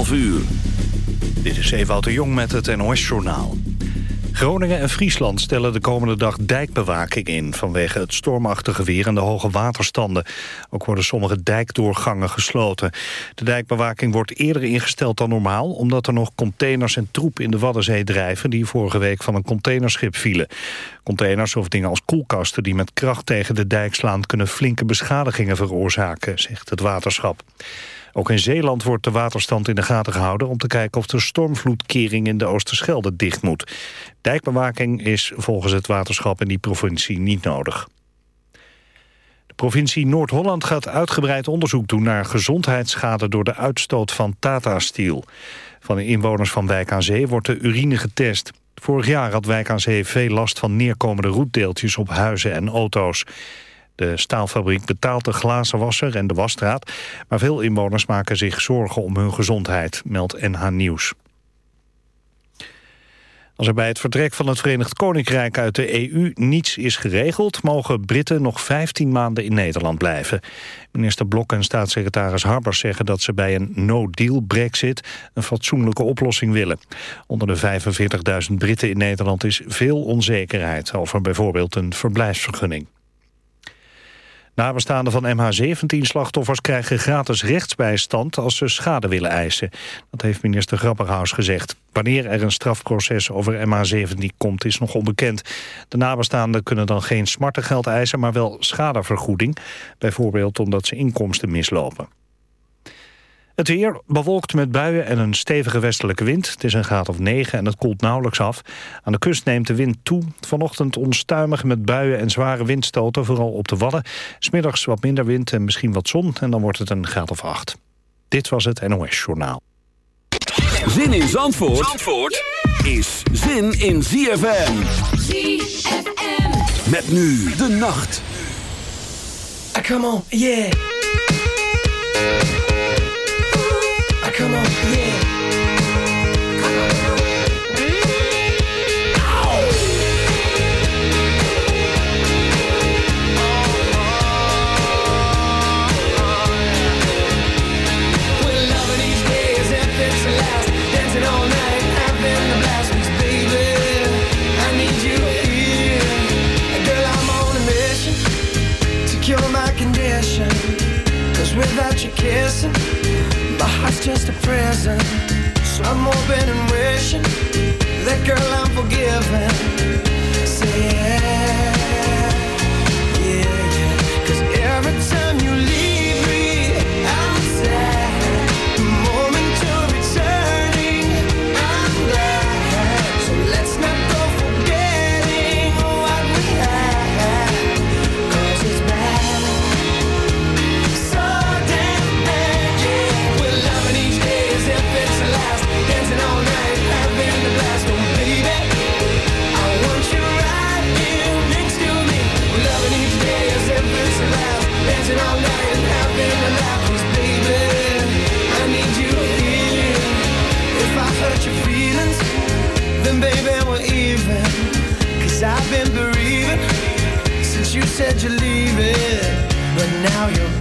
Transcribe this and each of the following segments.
11 uur. Dit is Ewout Jong met het NOS-journaal. Groningen en Friesland stellen de komende dag dijkbewaking in... vanwege het stormachtige weer en de hoge waterstanden. Ook worden sommige dijkdoorgangen gesloten. De dijkbewaking wordt eerder ingesteld dan normaal... omdat er nog containers en troep in de Waddenzee drijven... die vorige week van een containerschip vielen. Containers of dingen als koelkasten die met kracht tegen de dijk slaan... kunnen flinke beschadigingen veroorzaken, zegt het waterschap. Ook in Zeeland wordt de waterstand in de gaten gehouden... om te kijken of de stormvloedkering in de Oosterschelde dicht moet. Dijkbewaking is volgens het waterschap in die provincie niet nodig. De provincie Noord-Holland gaat uitgebreid onderzoek doen... naar gezondheidsschade door de uitstoot van Tata Steel. Van de inwoners van Wijk aan Zee wordt de urine getest. Vorig jaar had Wijk aan Zee veel last van neerkomende roetdeeltjes op huizen en auto's. De staalfabriek betaalt de glazenwasser en de wasstraat... maar veel inwoners maken zich zorgen om hun gezondheid, meldt NH Nieuws. Als er bij het vertrek van het Verenigd Koninkrijk uit de EU niets is geregeld... mogen Britten nog 15 maanden in Nederland blijven. Minister Blok en staatssecretaris Harbers zeggen dat ze bij een no-deal brexit... een fatsoenlijke oplossing willen. Onder de 45.000 Britten in Nederland is veel onzekerheid... over bijvoorbeeld een verblijfsvergunning. Nabestaanden van MH17-slachtoffers krijgen gratis rechtsbijstand als ze schade willen eisen. Dat heeft minister Grapperhaus gezegd. Wanneer er een strafproces over MH17 komt is nog onbekend. De nabestaanden kunnen dan geen smartengeld eisen, maar wel schadevergoeding. Bijvoorbeeld omdat ze inkomsten mislopen. Het weer bewolkt met buien en een stevige westelijke wind. Het is een graad of 9 en het koelt nauwelijks af. Aan de kust neemt de wind toe. Vanochtend onstuimig met buien en zware windstoten, vooral op de Wadden. Smiddags wat minder wind en misschien wat zon en dan wordt het een graad of 8. Dit was het NOS Journaal. Zin in Zandvoort, Zandvoort is zin in ZFM. ZFM. Met nu de nacht. Ah, come on, yeah. Heart's just a prison. So I'm hoping and wishing that girl I'm forgiven. Say yeah, yeah, yeah. Cause every time said you're leaving, but now you're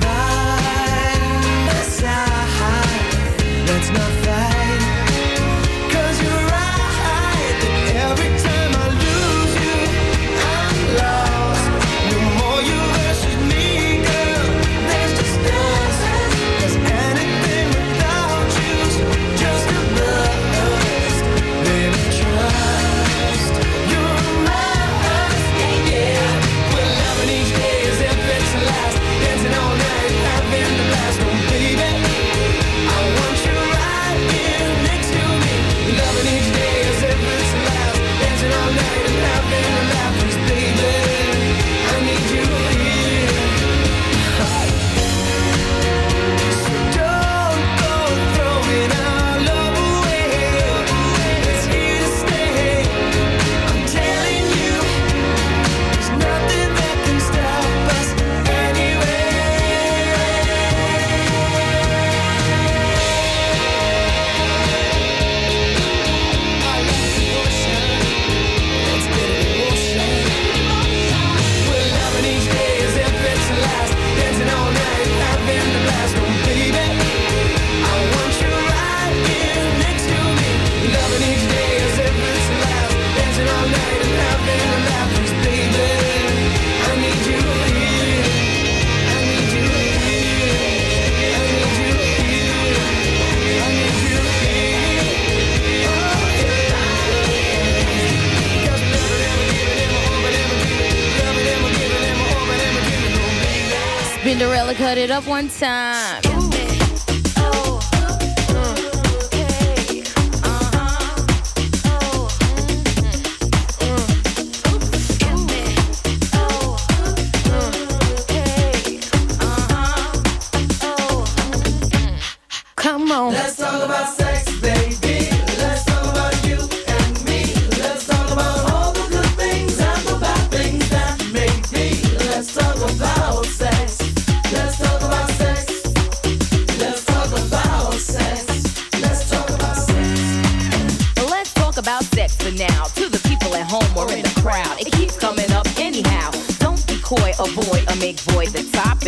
it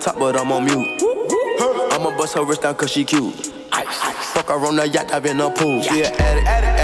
top, but I'm on mute. I'ma bust her wrist down cause she cute. Fuck her on the yacht, I've been a pool. She an addict,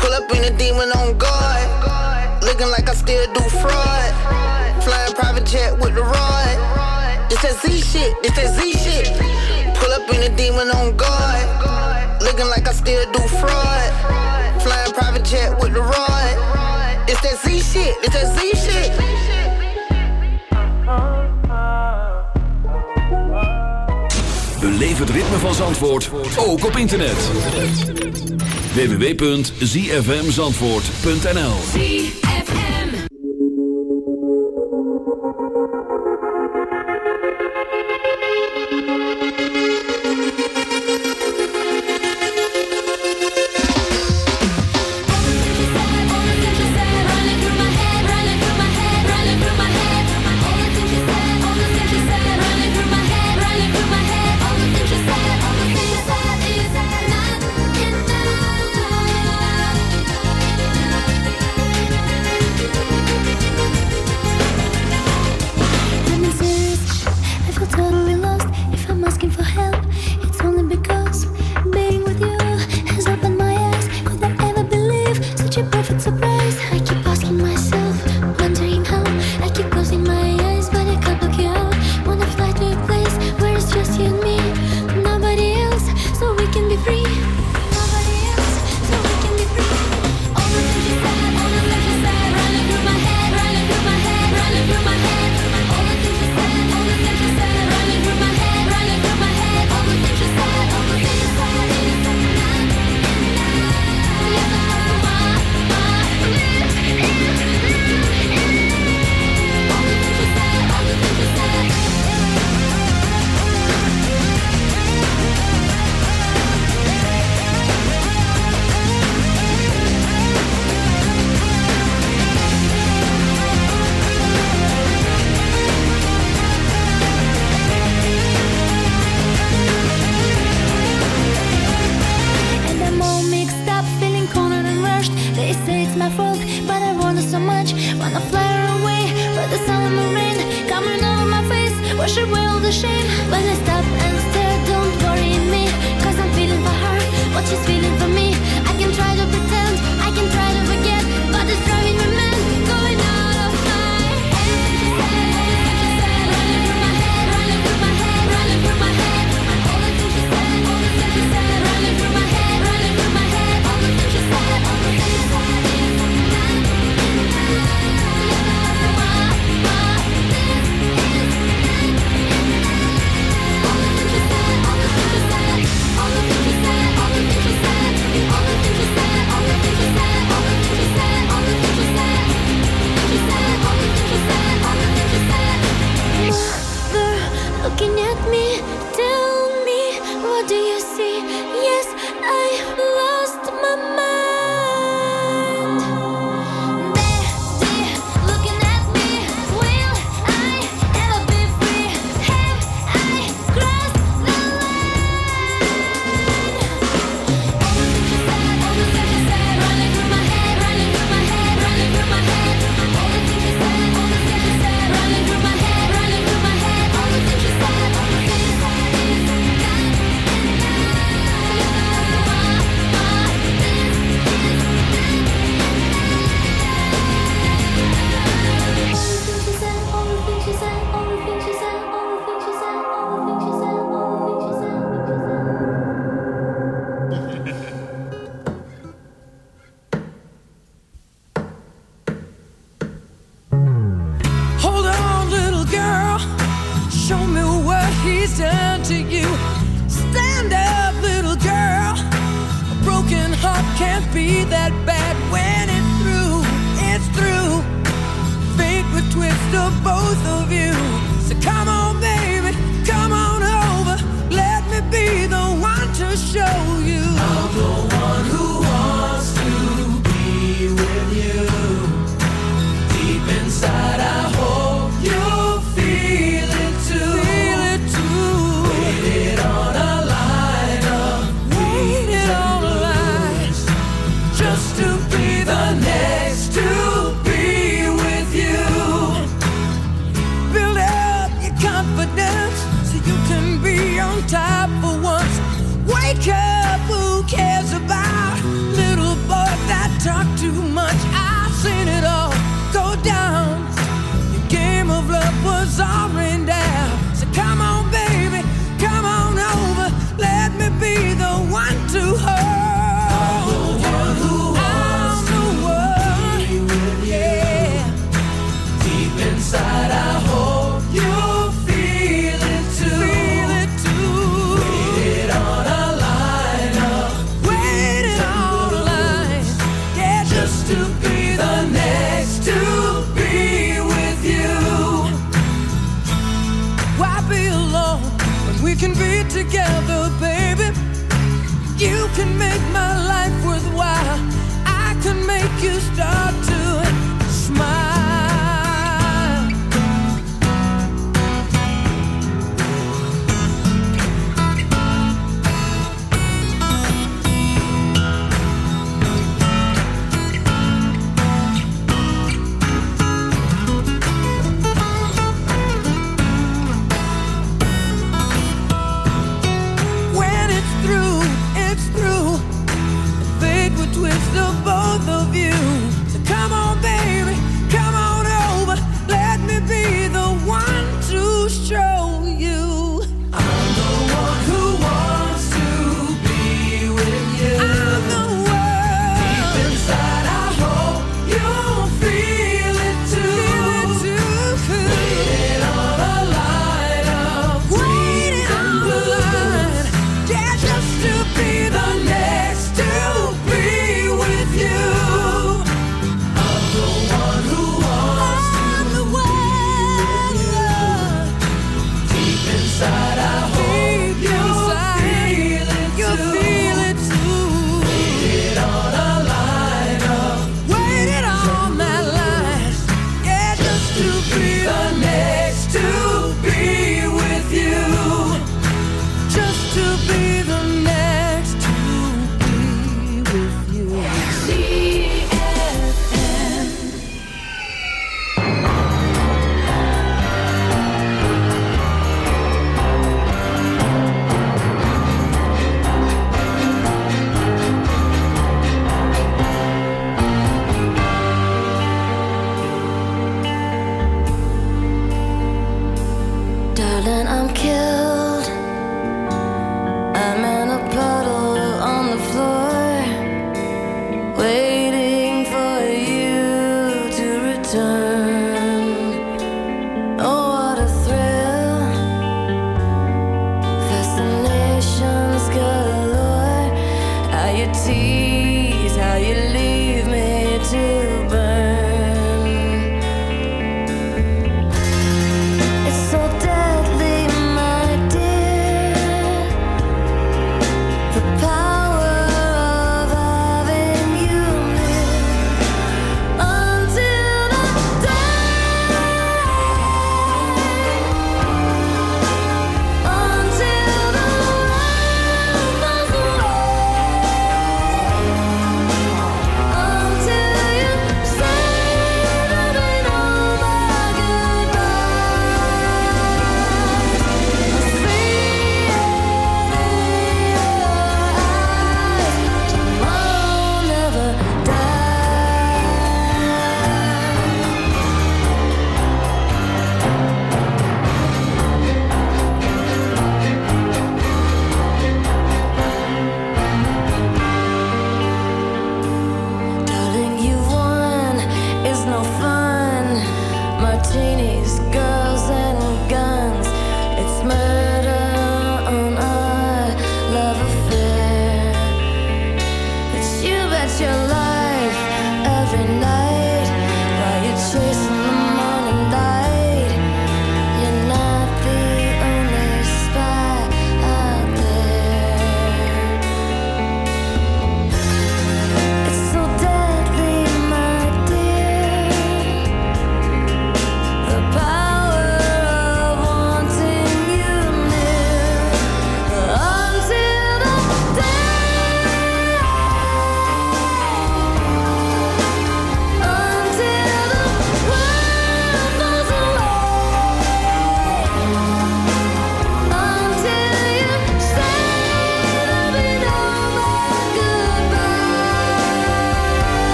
Pull up in a demon on guard. Looking like I still do fraud. Flying private jet with the rod. It's that Z shit, it's that Z shit. Pull up in a demon on guard. Looking like I still do fraud. Flying private jet with the rod. It's that Z shit, it's that Z shit. Beleef het ritme van Zandvoort, ook op internet. www.zfmzandvoort.nl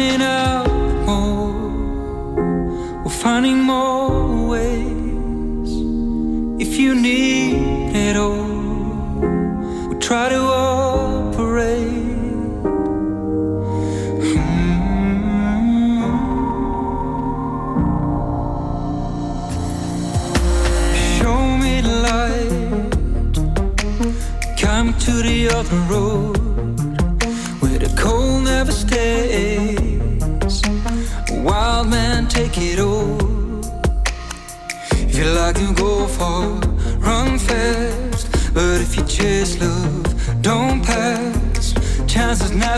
finding out more. We're finding more ways. If you need it all, we'll try to.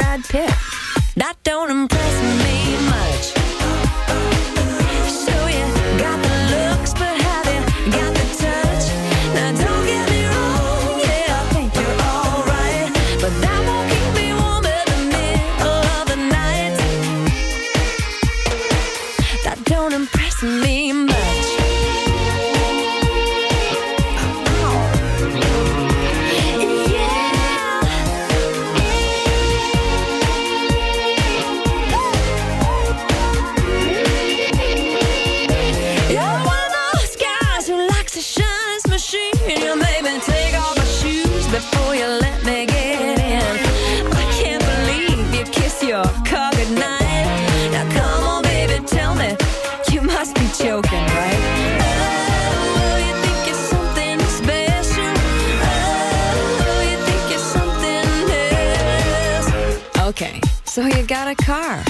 Brad Pitt. That don't impress me much. a car.